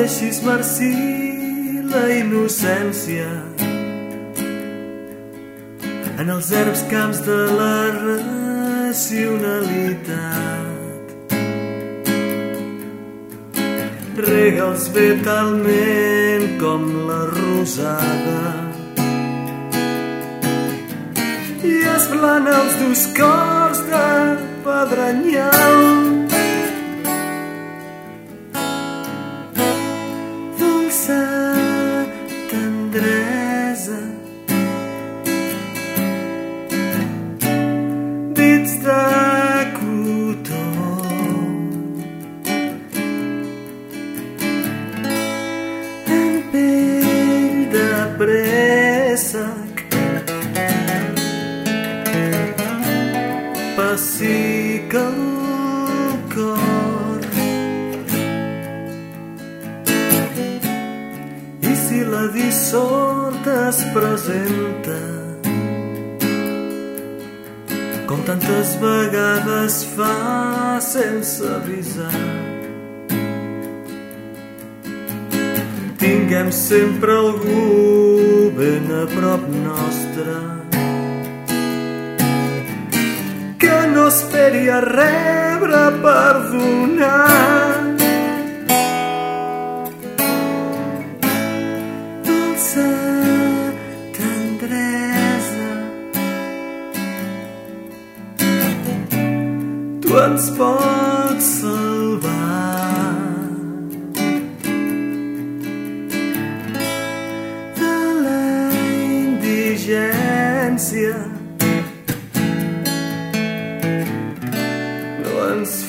deixis marcir la innocència en els herbs camps de la racionalitat. Rega'ls bé talment com la rosada i esblana els dos cors de pedrenyal. Préssec pessica el cor i si la dissort es presenta com tantes vegades fa sense avisar. Tinguem sempre algú ben a prop nostre. Que no esperi a rebre per donar. Dolça tendresa. Tu ens pots salvar Valencia. Once